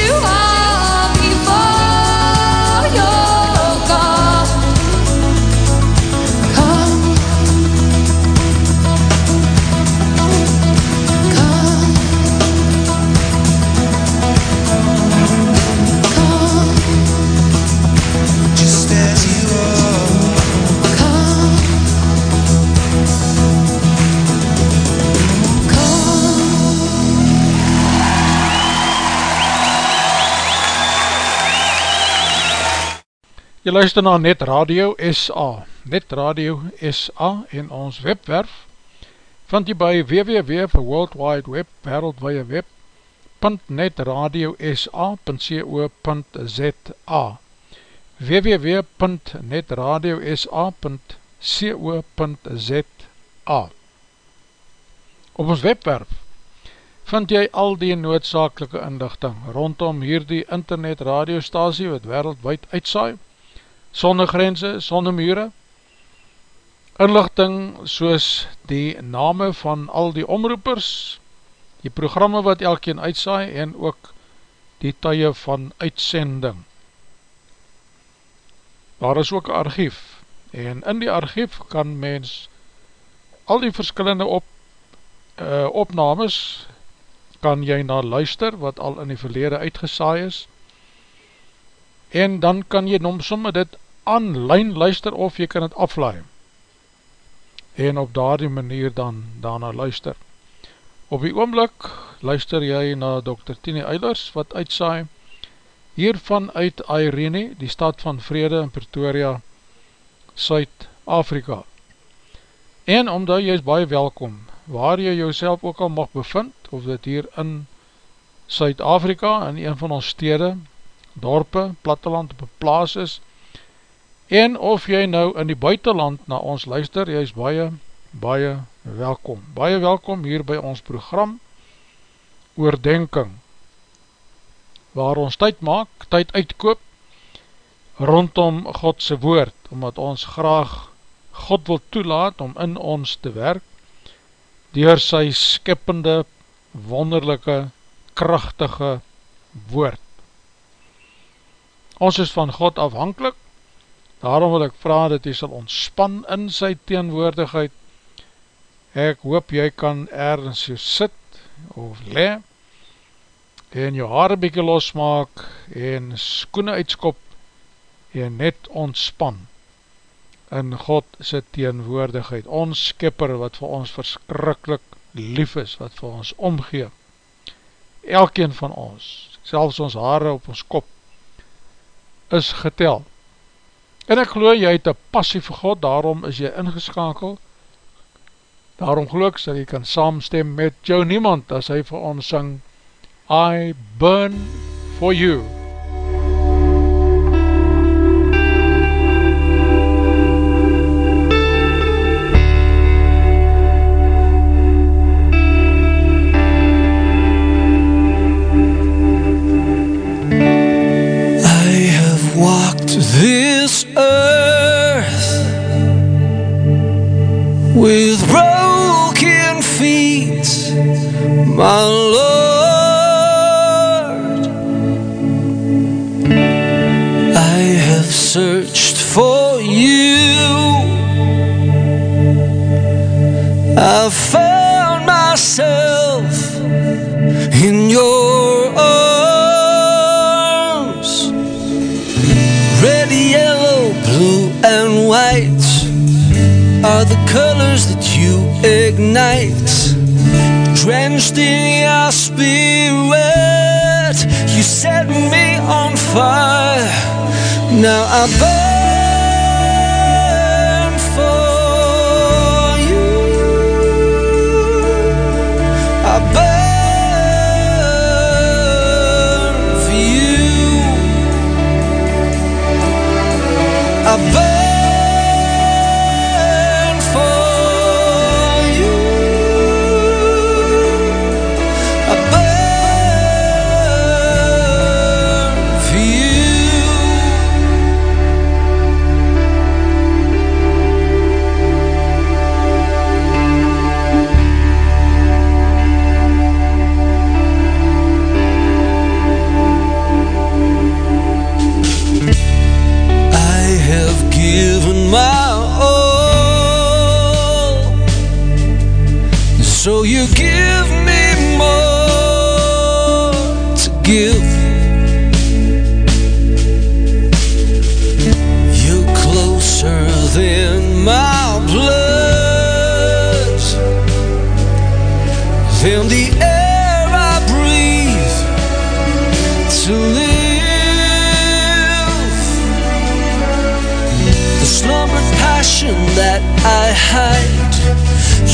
you are. Jy luister na Net Radio SA, Net Radio SA en ons webwerf vind jy by www vir World Wide Web, wereldwee web, .netradiosa.co.za www.netradiosa.co.za Op ons webwerf vind jy al die noodzakelike inlichting rondom hierdie internet radiostasie wat wereldwijd uitsaai sonder grense, sonder mure, inlichting soos die name van al die omroepers, die programme wat elkeen uitsaai en ook die tye van uitsending. Daar is ook archief en in die archief kan mens al die verskillende op, uh, opnames kan jy na luister wat al in die verlede uitgesaai is en dan kan jy nom somme dit online luister of jy kan het aflaai en op daar die manier dan daarna luister. Op die oomblik luister jy na Dr. Tini Eilers wat uitsaai hiervan uit Irene, die stad van Vrede in Pretoria, Suid-Afrika. En omdat jy is baie welkom, waar jy jouself ook al mag bevind, of dit hier in Suid-Afrika, in een van ons stede, dorpe, platteland op plaas is, en of jy nou in die buitenland na ons luister, jy is baie, baie welkom. Baie welkom hier by ons program, Oordenking, waar ons tyd maak, tyd uitkoop, rondom Godse woord, omdat ons graag God wil toelaat om in ons te werk, door sy skippende, wonderlijke, krachtige woord. Ons is van God afhankelijk, daarom wil ek vraag dat jy sal ontspan in sy teenwoordigheid. Ek hoop jy kan ergens so sit of le, en jou haare bykie losmaak, en skoene uitskop, en net ontspan in God sy teenwoordigheid, ons skipper wat vir ons verskrikkelijk lief is, wat vir ons omgee, elkeen van ons, selfs ons haare op ons kop, is getel. En ek geloof, jy het een passie vir God, daarom is jy ingeskakel, daarom geloof ek, dat jy kan saamstem met jou niemand, as hy vir ons syng, I burn for you. With broken feet, my Lord. I have searched for you. I found myself in your colors that you ignite. Drenched in your spirit, you set me on fire. Now I burn hide.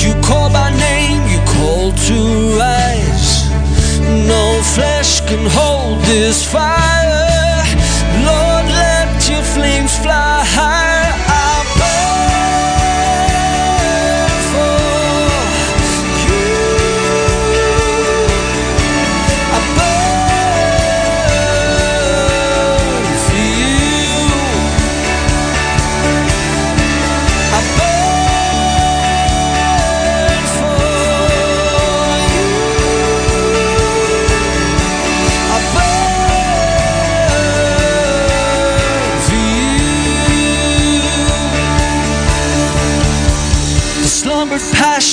You call by name, you call to rise. No flesh can hold this fire.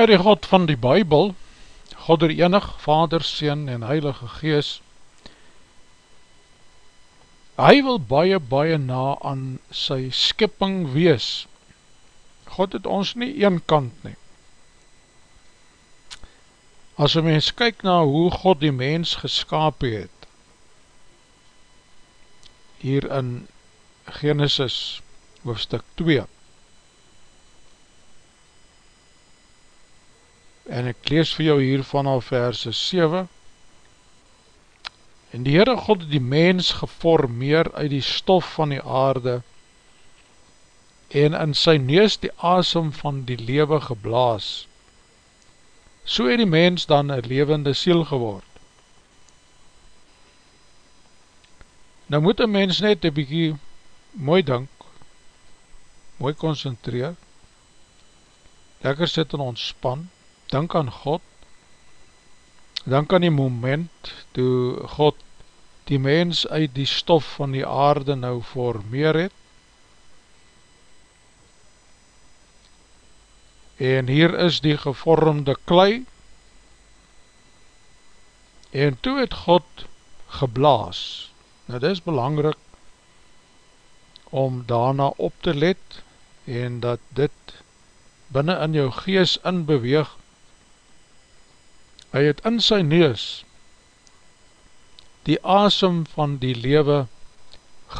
Ja, die God van die Bijbel, God er enig, Vader, Seen en Heilige Gees, hy wil baie, baie na aan sy skipping wees. God het ons nie een kant nie. As een mens kyk na hoe God die mens geskaap het, hier in Genesis hoofstuk 2, en ek lees vir jou hier vanaf verse 7 en die Heere God die mens geformeer uit die stof van die aarde en in sy neus die asem van die lewe geblaas. So het die mens dan een levende siel geword. Nou moet een mens net een bykie mooi dink mooi concentreer lekker sit en ontspan Dink aan God, dink aan die moment toe God die mens uit die stof van die aarde nou formeer het, en hier is die gevormde klei, en toe het God geblaas. Nou dit is belangrik om daarna op te let, en dat dit binnen in jou gees inbeweeg, hy het in sy neus die asem van die lewe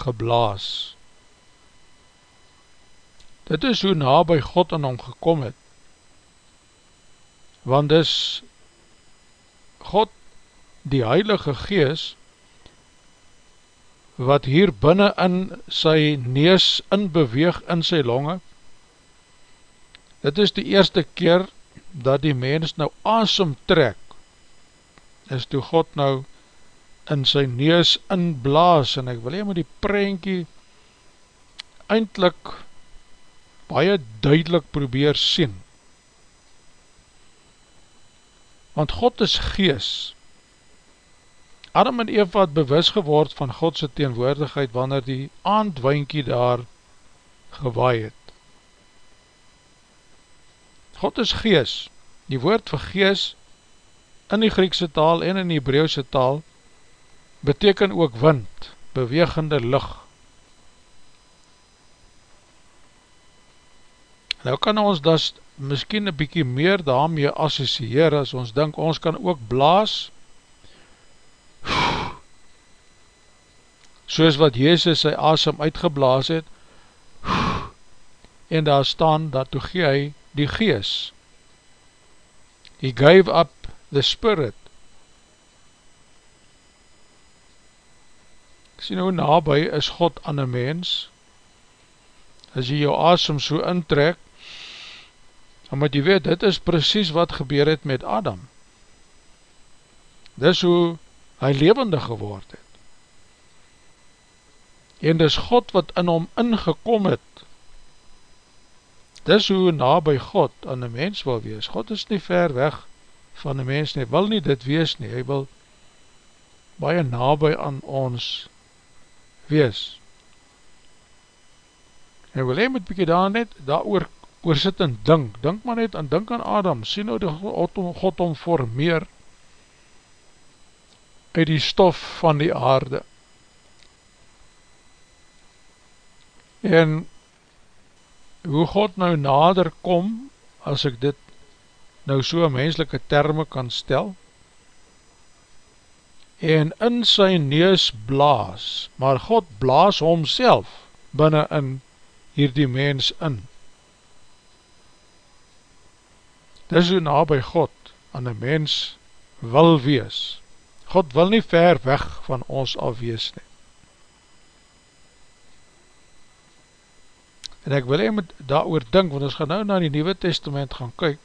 geblaas. Dit is hoe na by God in hom gekom het, want dis God die Heilige Gees wat hier binnen in sy nees inbeweeg in sy longe, dit is die eerste keer dat die mens nou asem trek, is toe God nou in sy neus inblaas, en ek wil hier met die prentjie eindelijk baie duidelik probeer sien. Want God is gees. Adam en Eva het bewus geword van Godse teenwoordigheid wanneer die aandwijnkie daar gewaai het. God is gees, die woord vir gees in die Griekse taal en in die Hebreeuwse taal beteken ook wind, bewegende licht. Nou kan ons dus miskien een bykie meer daarmee associeer as ons denk ons kan ook blaas soos wat Jezus sy asem uitgeblaas het en daar staan dat toe gee hy die gees he gave up the spirit ek sien hoe nabij is God aan een mens as jy jou asem so intrek En moet jy weet, dit is precies wat gebeur het met Adam. Dis hoe hy levende geword het. En dis God wat in hom ingekom het. Dis hoe na by God aan die mens wil wees. God is nie ver weg van die mens nie, wil nie dit wees nie, hy wil baie nabij aan ons wees. En wil hy met bykie daar net, daar oor oor sit en dink, dink maar net en dink aan Adam, sien nou die God, God om formeer uit die stof van die aarde. En hoe God nou nader kom as ek dit nou so menselike termen kan stel en in sy neus blaas maar God blaas homself binnen in hierdie mens in Dis hoe na by God aan die mens wil wees. God wil nie ver weg van ons af wees nie. En ek wil even daar oor dink, want ons gaan nou na die Nieuwe Testament gaan kyk,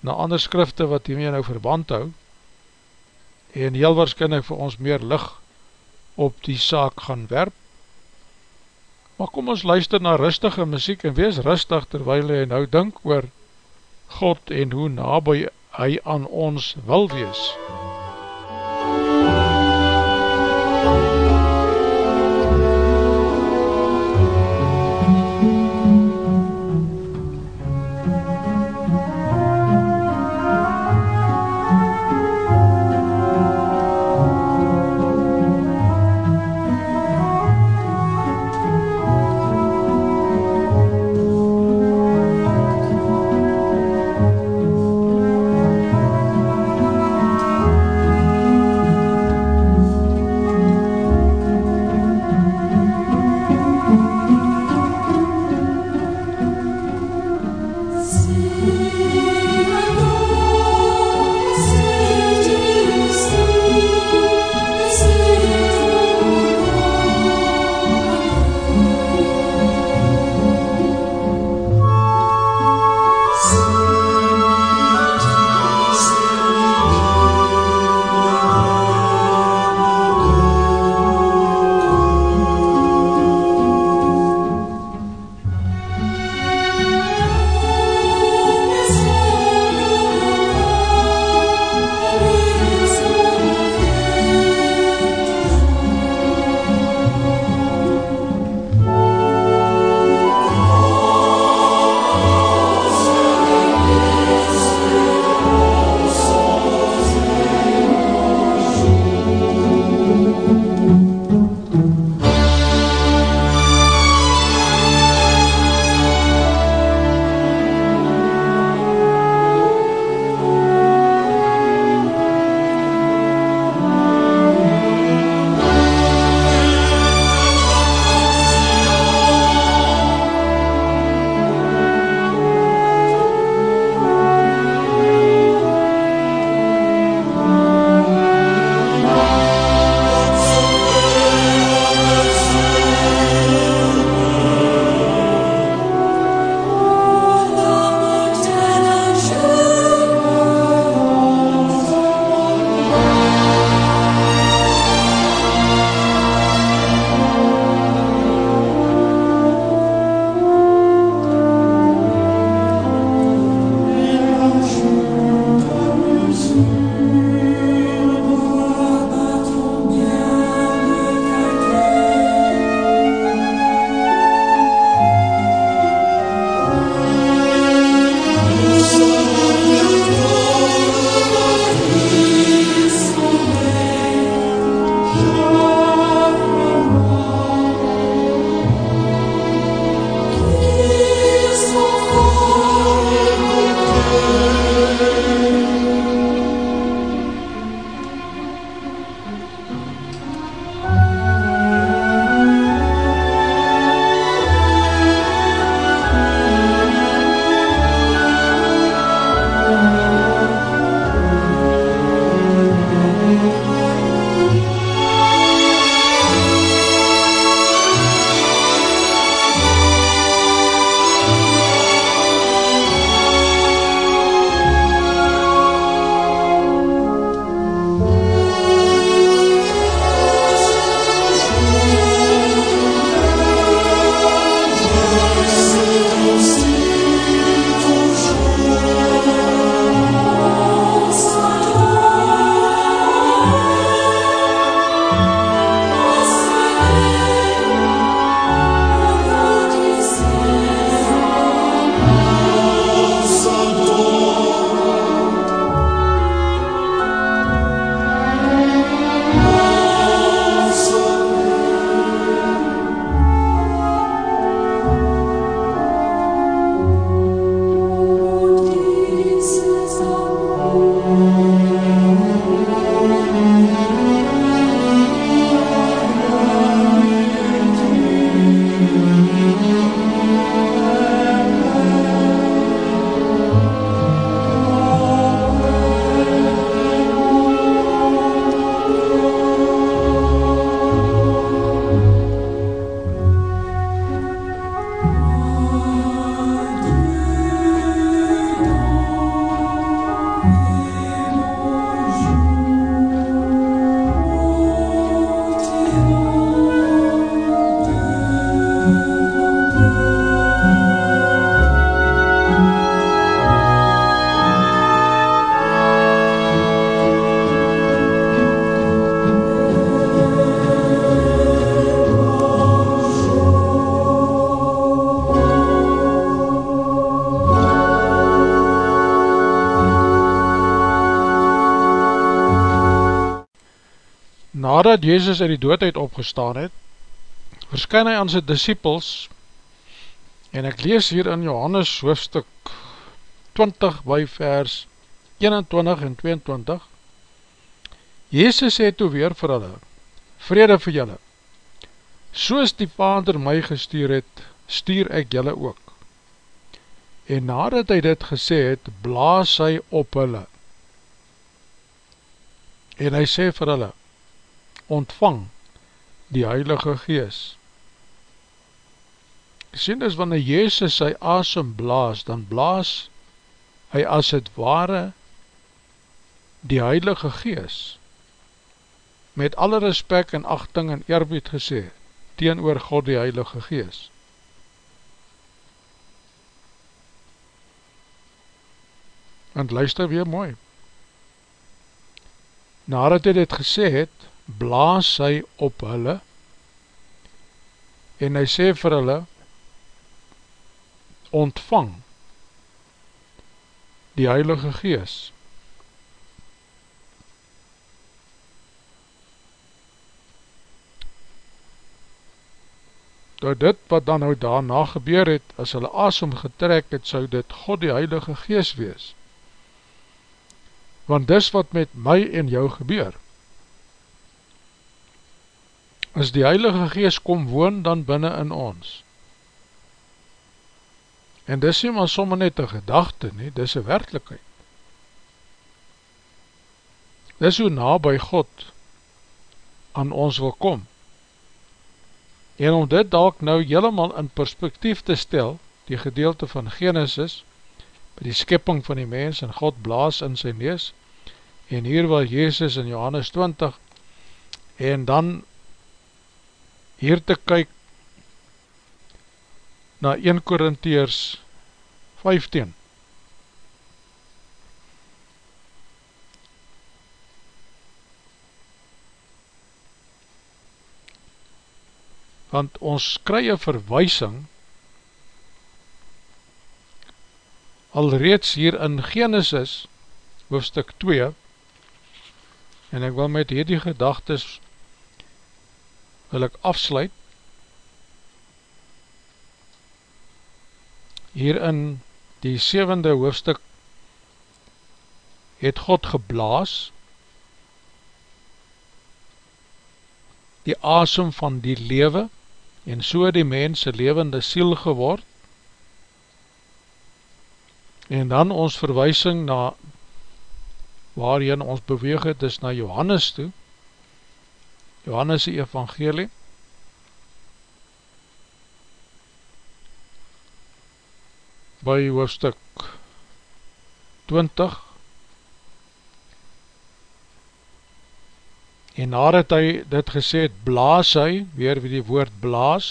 na ander skrifte wat hiermee nou verband hou, en heel waarschijnlijk vir ons meer licht op die saak gaan werp. Maar kom ons luister na rustige muziek en wees rustig terwijl jy nou dink oor God en hoe nabij hy aan ons wil wees. Nadat Jezus uit die doodheid opgestaan het, verskyn hy aan sy disciples, en ek lees hier in Johannes hoofdstuk 20 by vers 21 en 22, Jezus sê toe weer vir hulle, vrede vir julle, soos die vader my gestuur het, stuur ek julle ook. En nadat hy dit gesê het, blaas hy op hulle. En hy sê vir hulle, ontvang die Heilige Gees. Sien is wanneer Jezus sy asem blaas, dan blaas hy as het ware die Heilige Gees met alle respect en achting en eerbied gesê teen oor God die Heilige Gees. Want luister weer mooi. Nadat hy dit gesê het, blaas hy op hulle en hy sê vir hulle ontvang die Heilige Gees. Door dit wat dan nou daarna gebeur het, as hulle asom getrek het, sou dit God die Heilige Gees wees. Want dis wat met my en jou gebeur as die Heilige Gees kom woon dan binnen in ons. En dis nie maar somme net een gedachte nie, dis een werkelijkheid. Dis hoe na by God aan ons wil kom. En om dit dalk nou helemaal in perspektief te stel, die gedeelte van Genesis, by die skipping van die mens en God blaas in sy nees, en hier wil Jezus in Johannes 20, en dan hier te kyk na 1 Korintheers 15. Want ons kry een verwysing alreeds hier in Genesis hoofstuk 2 en ek wil met hierdie gedagtes wil ek afsluit hier in die sevende hoofstuk het God geblaas die asem van die lewe en so die mense levende siel geword en dan ons verwysing na waarin ons beweeg het is na Johannes toe Johannes die evangelie. By hoofdstuk 20 en nadat hy dit gesê het blaas hy, weer wie die woord blaas.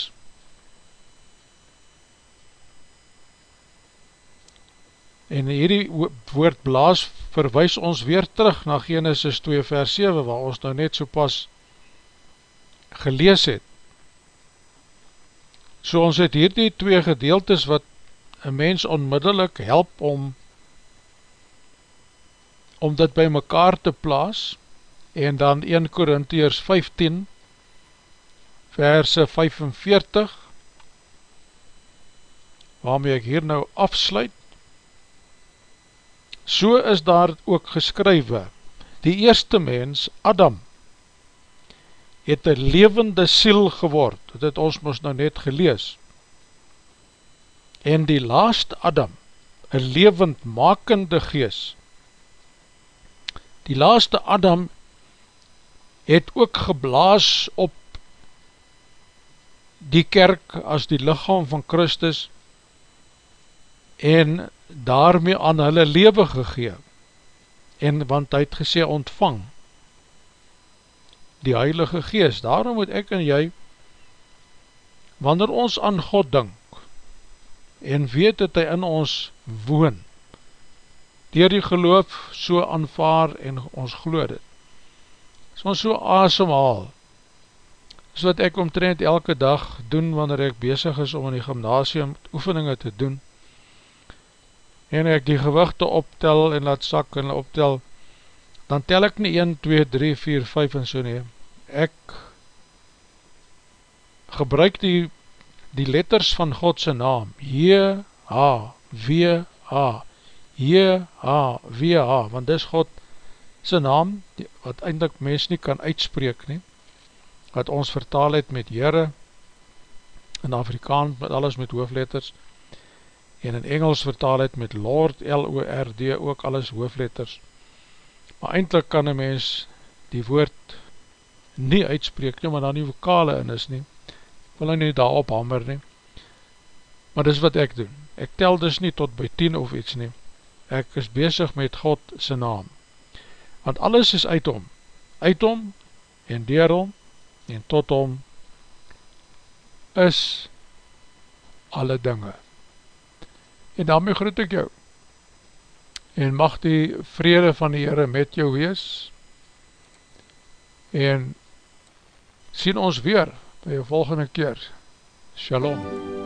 En hierdie woord blaas verwys ons weer terug na Genesis 2 vers 7 waar ons nou net so pas gelees het. So ons het hier die twee gedeeltes wat een mens onmiddellik help om om dit by mekaar te plaas. En dan 1 Korintheers 15 verse 45 waarmee ek hier nou afsluit. So is daar ook geskrywe die eerste mens Adam het een levende siel geword, dit het ons ons nou net gelees, en die laaste Adam, een levend makende gees, die laaste Adam het ook geblaas op die kerk as die lichaam van Christus en daarmee aan hulle lewe gegeen en want hy het gesê ontvang die Heilige Geest. Daarom moet ek en jy, wanneer ons aan God dink, en weet dat hy in ons woon, dier die geloof so aanvaar en ons geloof dit, is ons so asemhaal, is wat ek omtrent elke dag doen, wanneer ek bezig is om in die gymnasium oefeninge te doen, en ek die gewichte optel en laat sak en optel, dan tel ek nie 1, 2, 3, 4, 5 en so nie, ek gebruik die, die letters van Godse naam, J, H, W, H, J, H, W, H, want dis God sy naam, wat eindelijk mens nie kan uitspreek nie, wat ons vertaal het met Heere, in Afrikaan met alles met hoofletters, en in Engels vertaal het met Lord, L-O-R-D, ook alles hoofletters, maar eindelijk kan een mens die woord nie uitspreek nie, maar dan nie vokale in is nie, wil hy nie daar ophammer nie, maar dis wat ek doen, ek tel dus nie tot by 10 of iets nie, ek is bezig met God sy naam, want alles is uit hom, uit hom en dier hom en tot hom is alle dinge. En daarmee groet ek jou en mag die vrede van die Heere met jou wees en sien ons weer by jou volgende keer. Shalom.